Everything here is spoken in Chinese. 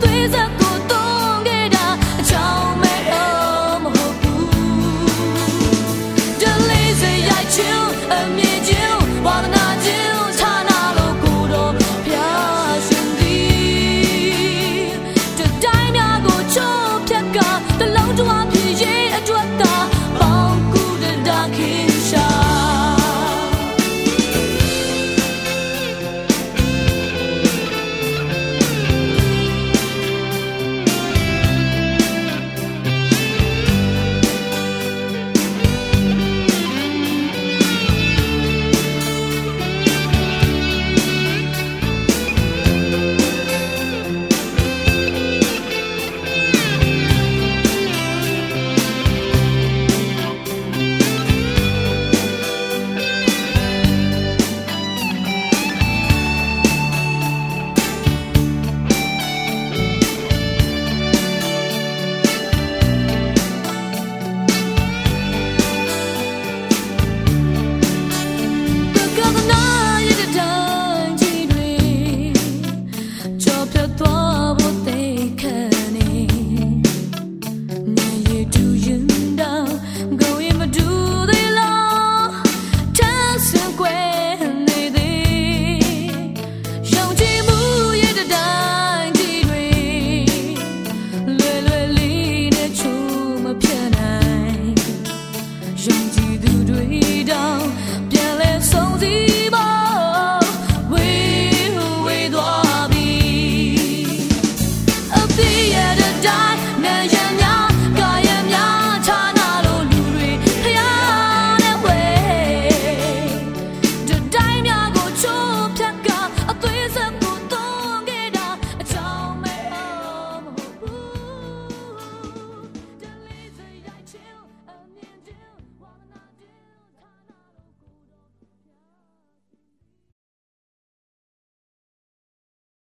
对着